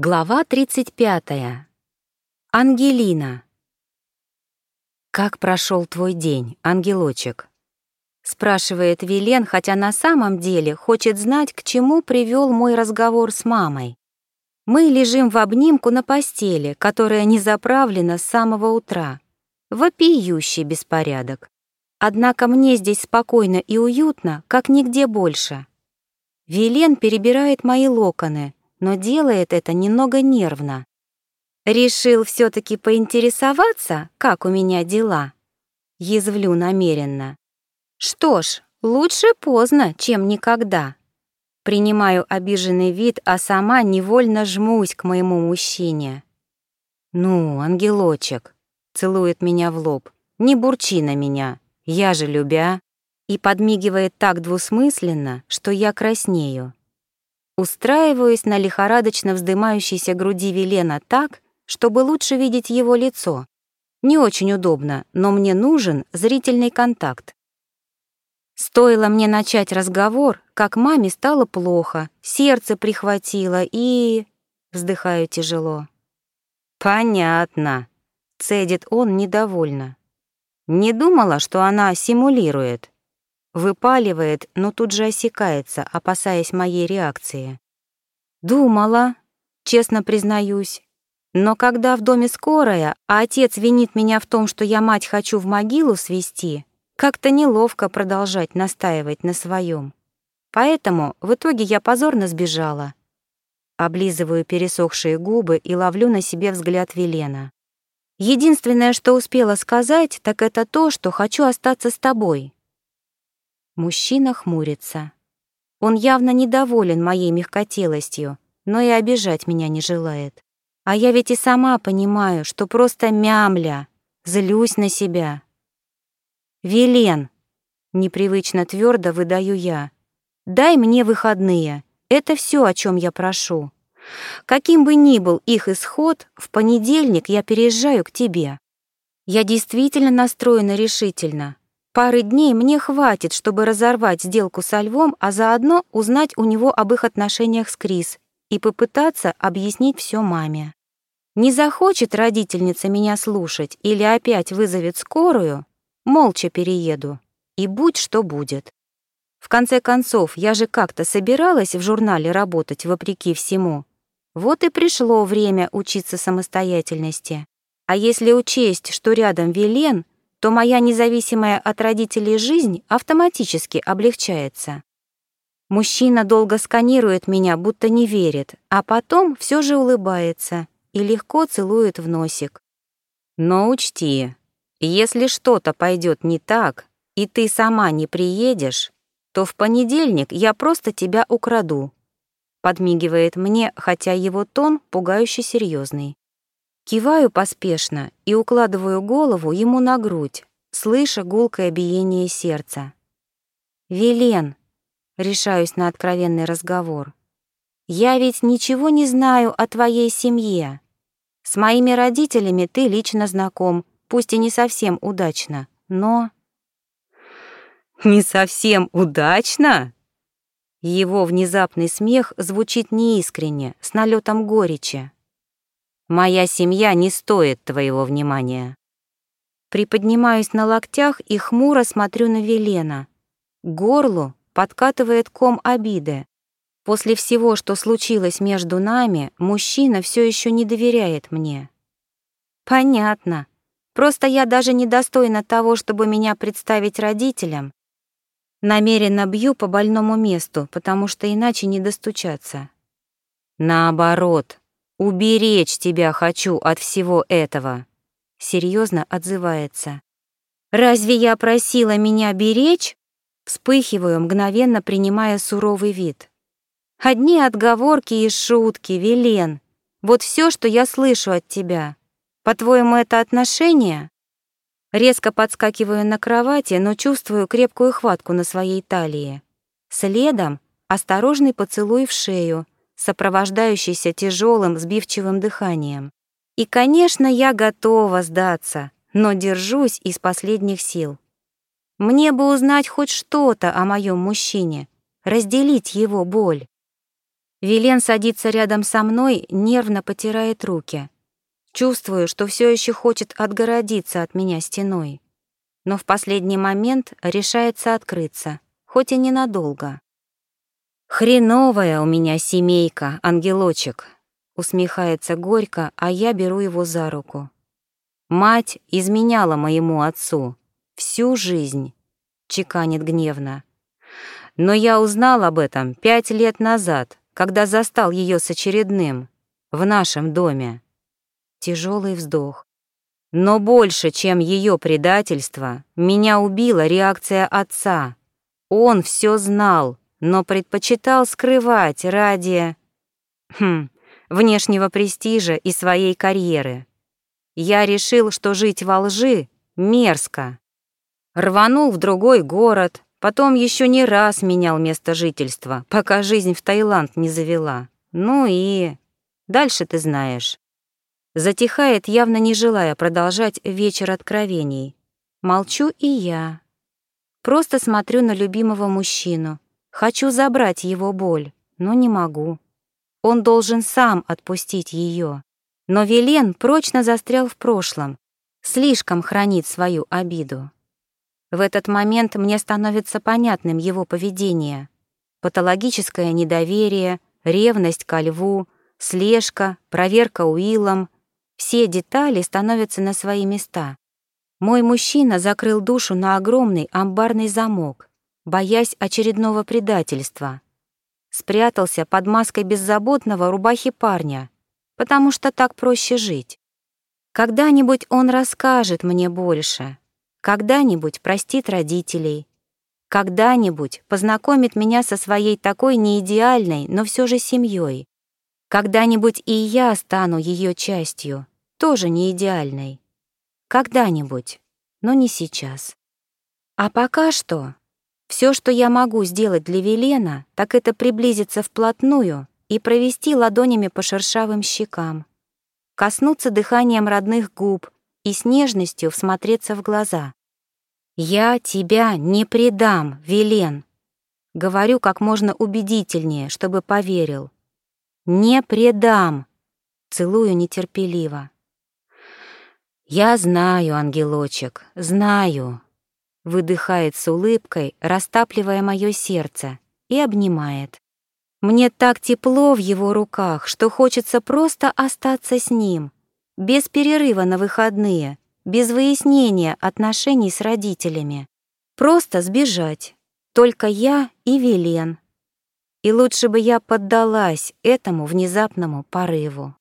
Глава 35. Ангелина. «Как прошел твой день, ангелочек?» Спрашивает Вилен, хотя на самом деле хочет знать, к чему привел мой разговор с мамой. Мы лежим в обнимку на постели, которая не заправлена с самого утра. Вопиющий беспорядок. Однако мне здесь спокойно и уютно, как нигде больше. Вилен перебирает мои локоны — но делает это немного нервно. Решил все таки поинтересоваться, как у меня дела? Язвлю намеренно. Что ж, лучше поздно, чем никогда. Принимаю обиженный вид, а сама невольно жмусь к моему мужчине. «Ну, ангелочек», — целует меня в лоб, — «не бурчи на меня, я же любя», и подмигивает так двусмысленно, что я краснею. Устраиваюсь на лихорадочно вздымающейся груди Велена так, чтобы лучше видеть его лицо. Не очень удобно, но мне нужен зрительный контакт. Стоило мне начать разговор, как маме стало плохо, сердце прихватило и... Вздыхаю тяжело. «Понятно», — цедит он недовольно. «Не думала, что она симулирует». Выпаливает, но тут же осекается, опасаясь моей реакции. «Думала, честно признаюсь. Но когда в доме скорая, а отец винит меня в том, что я мать хочу в могилу свести, как-то неловко продолжать настаивать на своем. Поэтому в итоге я позорно сбежала. Облизываю пересохшие губы и ловлю на себе взгляд Велена. Единственное, что успела сказать, так это то, что хочу остаться с тобой. Мужчина хмурится. Он явно недоволен моей мягкотелостью, но и обижать меня не желает. А я ведь и сама понимаю, что просто мямля, злюсь на себя. «Велен!» — непривычно твердо выдаю я. «Дай мне выходные. Это все, о чем я прошу. Каким бы ни был их исход, в понедельник я переезжаю к тебе. Я действительно настроена решительно, Пары дней мне хватит, чтобы разорвать сделку со львом, а заодно узнать у него об их отношениях с Крис и попытаться объяснить все маме. Не захочет родительница меня слушать или опять вызовет скорую, молча перееду. И будь что будет. В конце концов, я же как-то собиралась в журнале работать вопреки всему. Вот и пришло время учиться самостоятельности. А если учесть, что рядом Велен — то моя независимая от родителей жизнь автоматически облегчается. Мужчина долго сканирует меня, будто не верит, а потом все же улыбается и легко целует в носик. Но учти, если что-то пойдет не так, и ты сама не приедешь, то в понедельник я просто тебя украду. Подмигивает мне, хотя его тон пугающе серьезный. Киваю поспешно и укладываю голову ему на грудь, слыша гулкое биение сердца. «Велен», — решаюсь на откровенный разговор, «я ведь ничего не знаю о твоей семье. С моими родителями ты лично знаком, пусть и не совсем удачно, но...» «Не совсем удачно?» Его внезапный смех звучит неискренне, с налетом горечи. Моя семья не стоит твоего внимания. Приподнимаюсь на локтях и хмуро смотрю на Велена. Горлу подкатывает ком обиды. После всего, что случилось между нами, мужчина все еще не доверяет мне. Понятно. Просто я даже недостойна того, чтобы меня представить родителям. Намеренно бью по больному месту, потому что иначе не достучаться. Наоборот, «Уберечь тебя хочу от всего этого», — серьезно отзывается. «Разве я просила меня беречь?» Вспыхиваю, мгновенно принимая суровый вид. «Одни отговорки и шутки, Велен. Вот все, что я слышу от тебя. По-твоему, это отношения?» Резко подскакиваю на кровати, но чувствую крепкую хватку на своей талии. Следом — осторожный поцелуй в шею — сопровождающийся тяжелым сбивчивым дыханием. И, конечно, я готова сдаться, но держусь из последних сил. Мне бы узнать хоть что-то о моем мужчине, разделить его боль. Вилен садится рядом со мной, нервно потирает руки. Чувствую, что все еще хочет отгородиться от меня стеной. Но в последний момент решается открыться, хоть и ненадолго. «Хреновая у меня семейка, ангелочек», — усмехается горько, а я беру его за руку. «Мать изменяла моему отцу всю жизнь», — чеканит гневно. «Но я узнал об этом пять лет назад, когда застал ее с очередным, в нашем доме. Тяжелый вздох. Но больше, чем ее предательство, меня убила реакция отца. Он все знал, но предпочитал скрывать ради... Хм, внешнего престижа и своей карьеры. Я решил, что жить во лжи мерзко. Рванул в другой город, Потом еще не раз менял место жительства, пока жизнь в Таиланд не завела. Ну и... Дальше ты знаешь. Затихает, явно не желая продолжать вечер откровений. Молчу и я. Просто смотрю на любимого мужчину. Хочу забрать его боль, но не могу. Он должен сам отпустить ее. Но Велен прочно застрял в прошлом, слишком хранит свою обиду. В этот момент мне становится понятным его поведение. Патологическое недоверие, ревность ко льву, слежка, проверка Уиллом — все детали становятся на свои места. Мой мужчина закрыл душу на огромный амбарный замок, боясь очередного предательства. Спрятался под маской беззаботного рубахи парня, потому что так проще жить. Когда-нибудь он расскажет мне больше, когда-нибудь простит родителей. Когда-нибудь познакомит меня со своей такой неидеальной, но все же семьей. Когда-нибудь и я стану ее частью, тоже не идеальной. Когда-нибудь, но не сейчас. А пока что все, что я могу сделать для Велена, так это приблизиться вплотную и провести ладонями по шершавым щекам, коснуться дыханием родных губ, и с нежностью всмотреться в глаза. «Я тебя не предам, Велен!» Говорю как можно убедительнее, чтобы поверил. «Не предам!» Целую нетерпеливо. «Я знаю, ангелочек, знаю!» Выдыхает с улыбкой, растапливая мое сердце, и обнимает. Мне так тепло в его руках, что хочется просто остаться с ним, без перерыва на выходные, без выяснения отношений с родителями. Просто сбежать. Только я и Велен. И лучше бы я поддалась этому внезапному порыву.